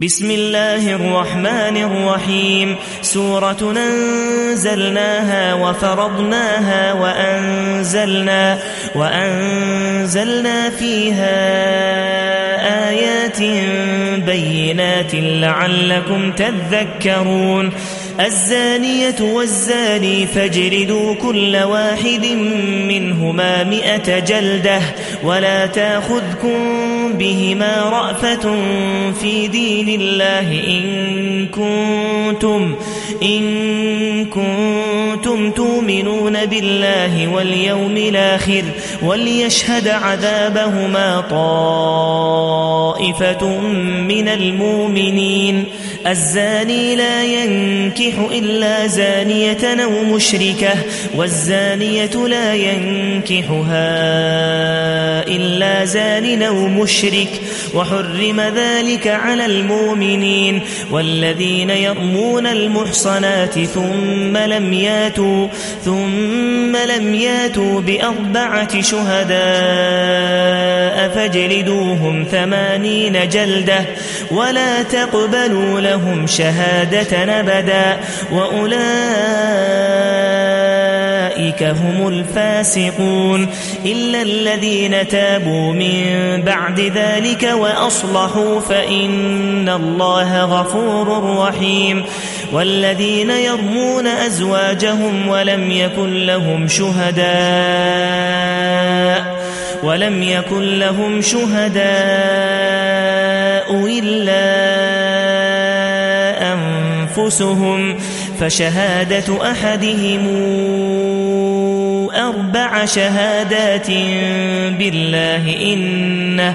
بسم الله الرحمن الرحيم. سورة ننزلناها وفرضناها وأنزلنا, وأنزلنا فيها آيات بينات لعلكم تذكرون. الزانية والزاني فاجردوا كل واحد منهما مئة جلدة ولا تأخذكم بهما رأفة في دين الله إن كنتم, إن كنتم تؤمنون بالله واليوم الآخر وليشهد عذابهما طائفة من المؤمنين الزاني لا ينكح إلا زانية أو مشركة والزانية لا ينكحها إلا زان أو مشرك وحرم ذلك على المؤمنين والذين يرمون المحصنات ثم لم ياتوا ثم لم ياتوا بأربعة شهداء فاجلدوهم ثمانين جلدة ولا تقبلوا لهم شهادة نبدا وأولئك هم الفاسقون إلا الذين تابوا من بعد ذلك وأصلحوا فإن الله غفور رحيم والذين يرمون أزواجهم ولم يكن لهم شهداء ولم يكن لهم شهداء إلا أنفسهم فشهادة أحدهم أربع شهادات بالله إنه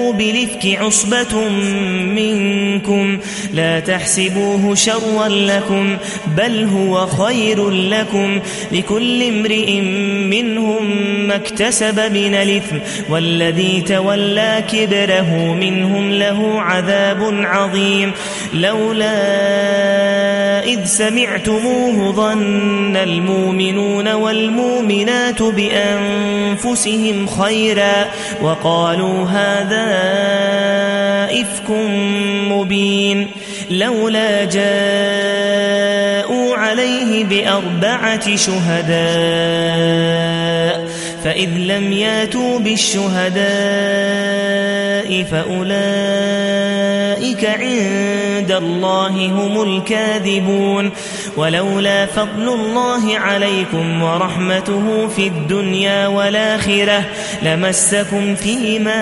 بلفك عصبة منكم لا تحسبوه شرا لكم بل هو خير لكم لكل امرئ منهم ما اكتسب من الإثم والذي تولى كبره منهم له عذاب عظيم لولا إذ سمعتموه ظن المؤمنون والمؤمنات بأنفسهم خيرا وقالوا هذا إفك مبين لولا جاءوا عليه بأربعة شهداء فإذ لم ياتوا بالشهداء فأولئك عند الله هم الكاذبون. ولولا فضل الله عليكم ورحمته في الدنيا والآخرة لمسكم فيما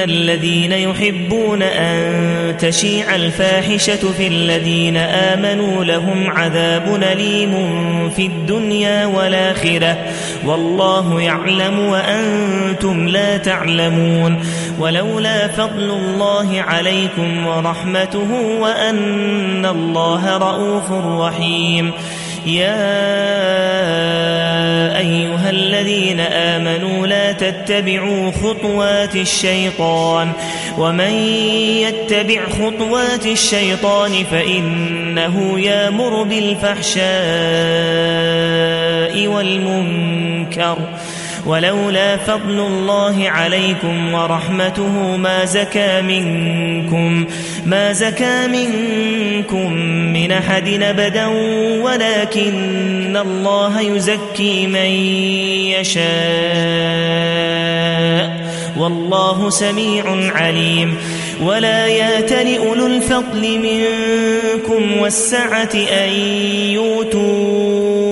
الذين يحبون أن تشيع الفاحشة في الذين آمنوا لهم عذاب أليم في الدنيا والآخرة والله يعلم وأنتم لا تعلمون ولولا فضل الله عليكم ورحمته وأن الله رءوف رحيم يا أيها الذين آمنوا لا تتبعوا خطوات الشيطان ومن يتبع خطوات الشيطان فإنه يامر بالفحشاء والمنكر ولولا فضل الله عليكم ورحمته ما زكى منكم ما زكى منكم من أحد أبدا ولكن الله يزكي من يشاء. والله سميع عليم. ولا ياتل أولو الفضل منكم والسعة أن يؤتوا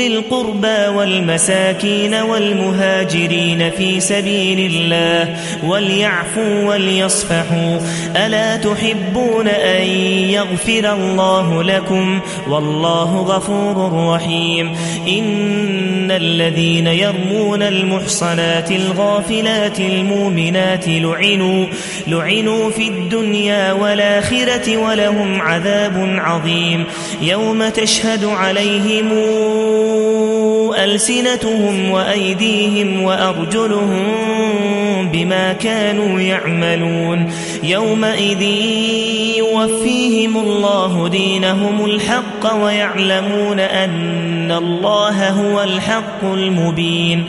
أولي القربى والمساكين والمهاجرين في سبيل الله وليعفوا وليصفحوا. ألا تحبون أن يغفر الله لكم؟ والله غفور رحيم. إن الذين يرمون المحصنات الغافلات المؤمنات لعنوا لعنوا في الدنيا والآخرة ولهم عذاب عظيم. يوم تشهد عليهم ألسنتهم وأيديهم وأرجلهم بما كانوا يعملون يومئذ يوفيهم الله دينهم الحق ويعلمون أن الله هو الحق المبين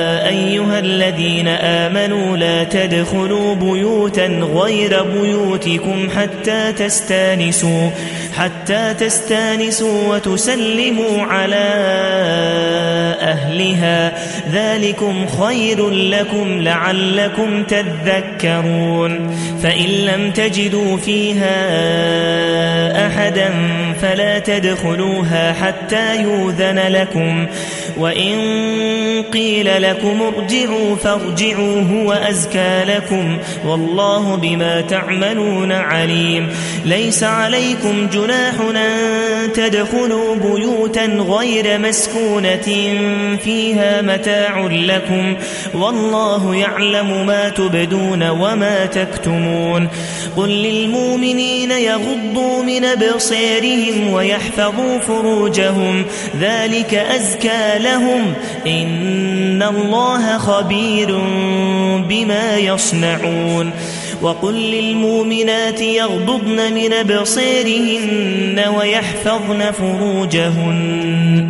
أيها الذين آمنوا لا تدخلوا بيوتا غير بيوتكم حتى تستانسوا حتى تستانسوا وتسلموا على أهلها. ذلكم خير لكم لعلكم تذكرون فإن لم تجدوا فيها أحدا فلا تدخلوها حتى يوذن لكم وإن قيل لكم ارجعوا فارجعوا هو أزكى لكم والله بما تعملون عليم ليس عليكم جناح أن تدخلوا بيوتا غير مسكونة فيها متاع لكم والله يعلم ما تبدون وما تكتمون قل للمؤمنين يغضوا من أبصارهم ويحفظوا فروجهم ذلك أزكى لهم إن الله خبير بما يصنعون وقل للمؤمنات يغضضن من أبصارهن ويحفظن فروجهن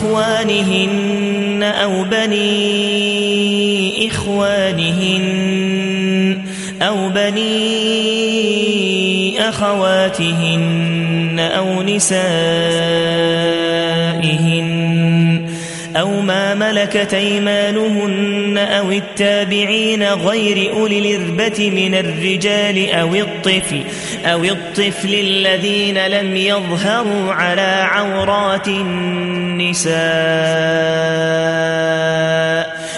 إخوانهن أو بني إخوانهن أو بني أخواتهن أو نسائهن أو ما ملكت أيمانهن أو التابعين غير أولي الإربة من الرجال أو الطفل أو الطفل الذين لم يظهروا على عورات النساء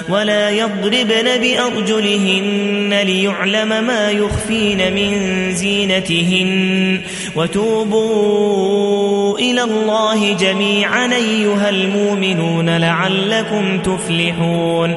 ولا يضربن بأرجلهن ليعلم ما يخفين من زينتهن. وتوبوا إلى الله جميعا أيها المؤمنون لعلكم تفلحون.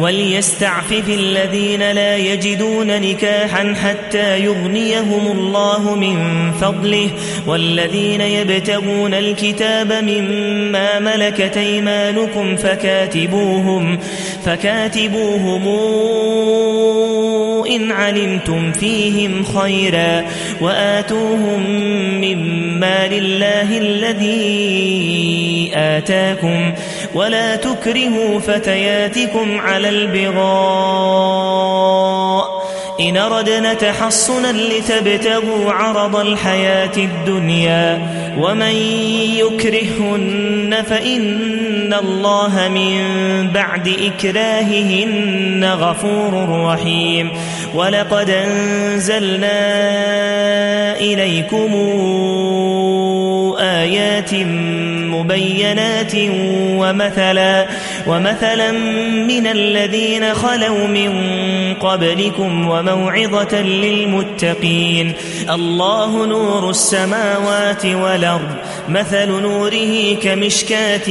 وليستعفف الذين لا يجدون نكاحا حتى يغنيهم الله من فضله والذين يبتغون الكتاب مما ملكت أيمانكم فكاتبوهم فكاتبوهم إن علمتم فيهم خيرا وآتوهم مما لله الذي آتاكم ولا تكرهوا فتياتكم على البغاء. إن ردنا تحصنا لتبتغوا عرض الحياة الدنيا ومن يكرهن فإن الله من بعد إكراههن غفور رحيم. ولقد أنزلنا إليكم آيات مبينات ومثلا ومثلا من الذين خلوا من قبلكم وموعظة للمتقين. الله نور السماوات والأرض مثل نوره كمشكاة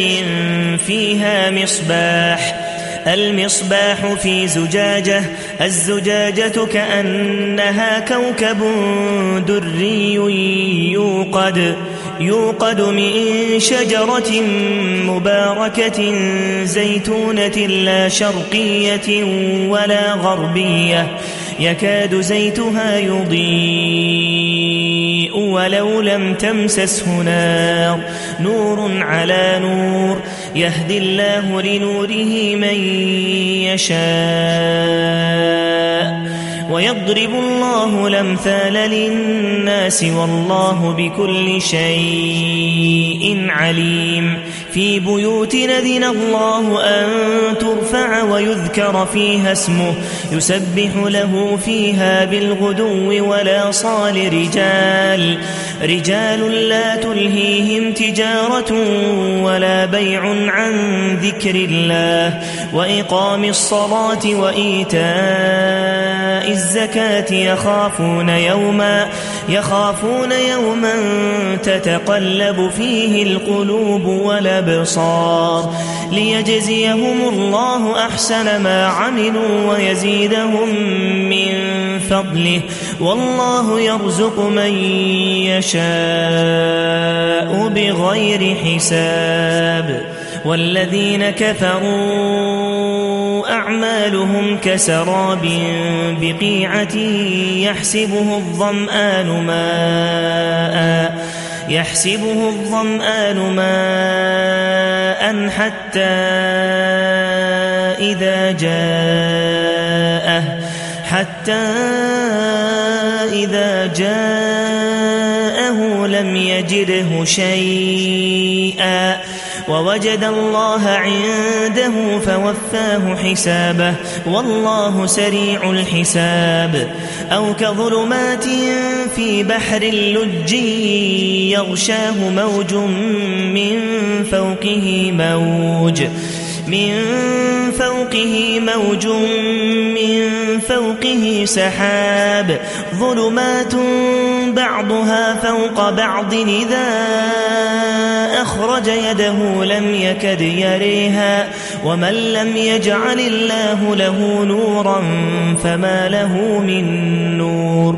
فيها مصباح. المصباح في زجاجة الزجاجة كأنها كوكب دري يوقد يوقد من شجرة مباركة زيتونة لا شرقية ولا غربية يكاد زيتها يضيء ولو لم تمسسه نار نور على نور. يهدي الله لنوره من يشاء. ويضرب الله الأمثال للناس والله بكل شيء عليم. في بيوت نذن الله أن ترفع ويذكر فيها اسمه يسبح له فيها بالغدو ولا صال رجال. رجال لا تلهيهم تجارة ولا بيع عن ذكر الله. وإقام الصلاة وإيتاء الزكاة يخافون يوما يخافون يوما تتقلب فيه القلوب والأبصار. ليجزيهم الله أحسن ما عملوا ويزيدهم من فضله. والله يرزق من يشاء بغير حساب. والذين كفروا أعمالهم كسراب بقيعة يحسبه الظمآن ماء يحسبه الظمآن ماء حتى إذا جاءه حتى إذا جاءه لم يجده شيئا. ووجد الله عنده فوفاه حسابه والله سريع الحساب. أو كظلمات في بحر اللج يغشاه موج من فوقه موج. من فوقه موج من فوقه سحاب. ظلمات بعضها فوق بعض إذا أخرج يده لم يكد يريها. ومن لم يجعل الله له نورا فما له من نور.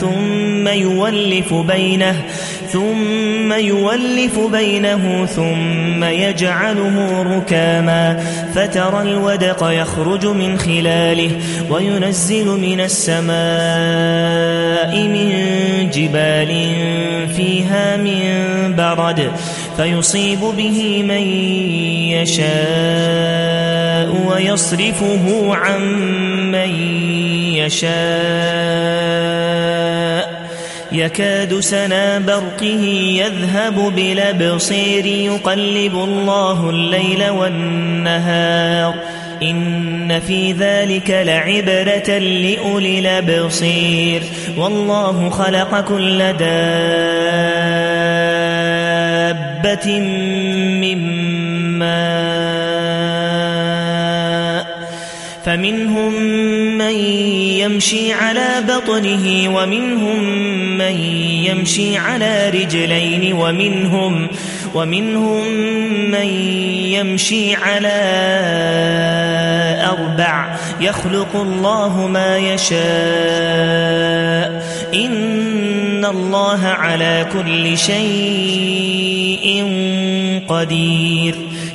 ثم يولف بينه ثم يولف بينه ثم يجعله ركاما. فترى الودق يخرج من خلاله وينزل من السماء من جبال فيها من برد فيصيب به من يشاء ويصرفه عن من يشاء. يكاد سنا برقه يذهب بالابصير يقلب الله الليل والنهار. إن في ذلك لعبرة لأولي الأبصير. والله خلق كل دابة من ماء. فمنهم من يمشي على بطنه ومنهم من يمشي على رجلين ومنهم ومنهم من يمشي على أربع يخلق الله ما يشاء إن الله على كل شيء قدير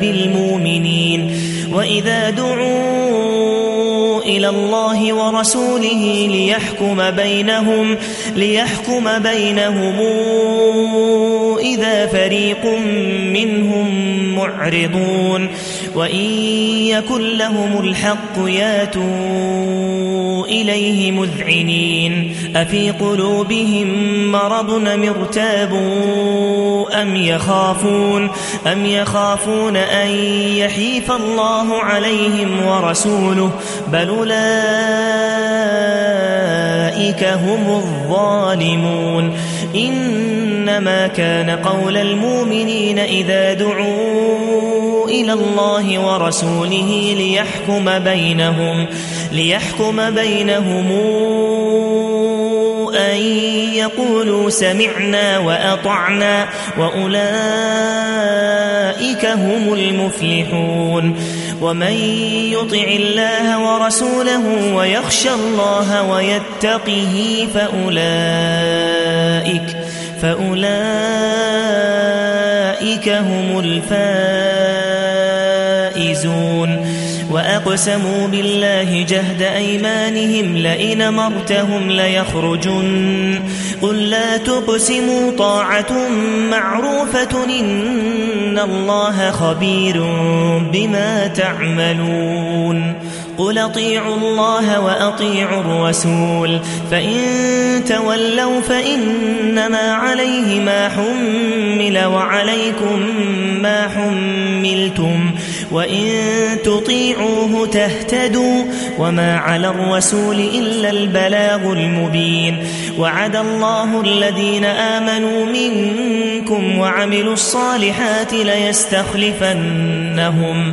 بالمؤمنين وإذا دعوا إلى الله ورسوله ليحكم بينهم ليحكم بينهم إذا فريق منهم معرضون وإن يكن لهم الحق إليه مذعنين أفي قلوبهم مرض مرتابوا أم يخافون أم يخافون أن يحيف الله عليهم ورسوله بل أولئك هم الظالمون إنما كان قول المؤمنين إذا دعوا إلى الله ورسوله ليحكم بينهم ليحكم بينهم أن يقولوا سمعنا وأطعنا وأولئك هم المفلحون. ومن يطع الله ورسوله ويخشى الله ويتقه فأولئك فأولئك هم الفائزون. وأقسموا بالله جهد أيمانهم لئن مرتهم ليخرجن. قل لا تقسموا طاعة معروفة إن الله خبير بما تعملون. قل أطيعوا الله وأطيعوا الرسول فإن تولوا فإنما عليه ما حمل وعليكم ما حملتم وإن تطيعوه تهتدوا وما على الرسول إلا البلاغ المبين. وعد الله الذين آمنوا منكم وعملوا الصالحات ليستخلفنهم.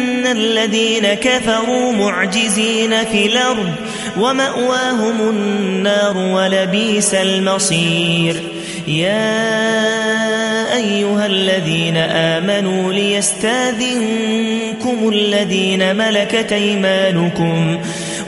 الذين كفروا معجزين في الأرض ومأواهم النار ولبيس المصير يا أيها الذين آمنوا ليستاذنكم الذين ملكت ايمانكم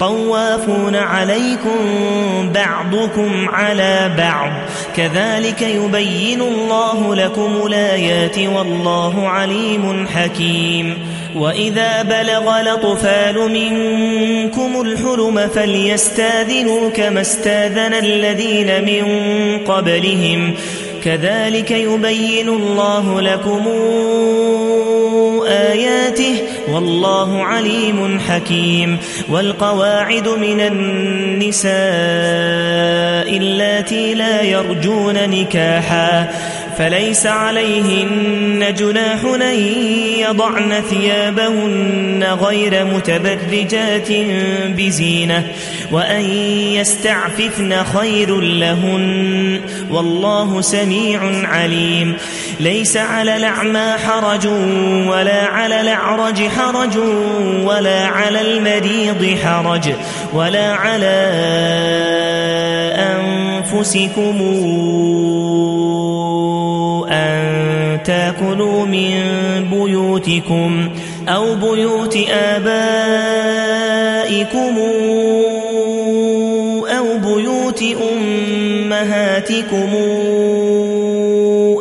طوافون عليكم بعضكم على بعض. كذلك يبين الله لكم الآيات والله عليم حكيم. وإذا بلغ لطفال منكم الحلم فليستاذنوا كما استاذن الذين من قبلهم. كذلك يبين الله لكم آياته والله عليم حكيم والقواعد من النساء اللاتي لا يرجون نكاحا فليس عليهن جناح أن يضعن ثيابهن غير متبرجات بزينة وأن يستعففن خير لهن والله سميع عليم. ليس على الأعمى حرج ولا على الأعرج حرج ولا على المريض حرج ولا على أنفسكم. أن تأكلوا من بيوتكم أو بيوت آبائكم أو بيوت أمهاتكم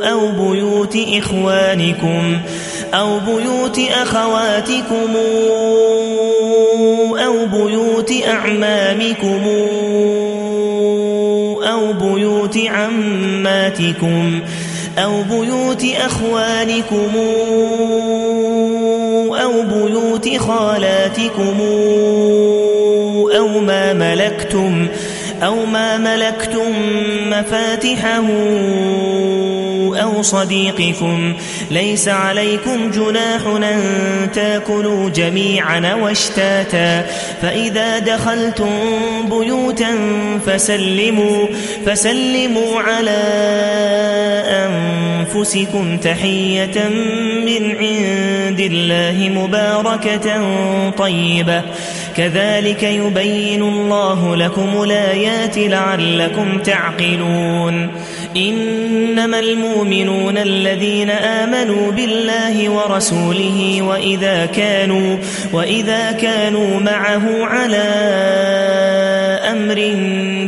أو بيوت إخوانكم أو بيوت أخواتكم أو بيوت أعمامكم أو بيوت عماتكم أو بيوت أخوانكم أو بيوت خالاتكم أو ما ملكتم أو ما ملكتم مفاتحه أو صديقكم. ليس عليكم جناح أن تأكلوا جميعا واشتاتا. فإذا دخلتم بيوتا فسلموا, فسلموا على أنفسكم تحية من عند الله مباركة طيبة. كذلك يبين الله لكم الآيات لعلكم تعقلون. إنما المؤمنون الذين آمنوا بالله ورسوله وإذا كانوا, وإذا كانوا معه على أمر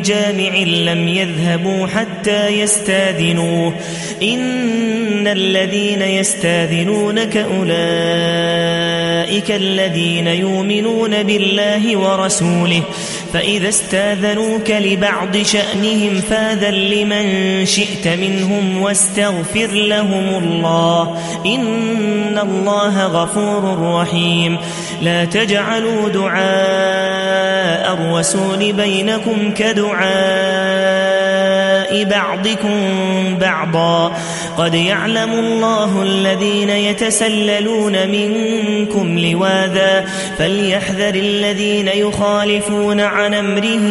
جامع لم يذهبوا حتى يستاذنوه. إن الذين يستاذنونك أولئك الذين يؤمنون بالله ورسوله فإذا استاذنوك لبعض شأنهم فاذا لمن شئت منهم واستغفر لهم الله. إن الله غفور رحيم. لا تجعلوا دعاء الرسول بينكم كدعاء. بعضكم بعضا قد يعلم الله الذين يتسللون منكم لواذا فليحذر الذين يخالفون عن امره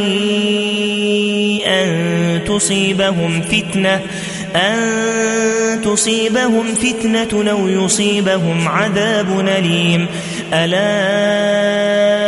أن تصيبهم فتنة أن تصيبهم فتنة أو يصيبهم عذاب أليم ألا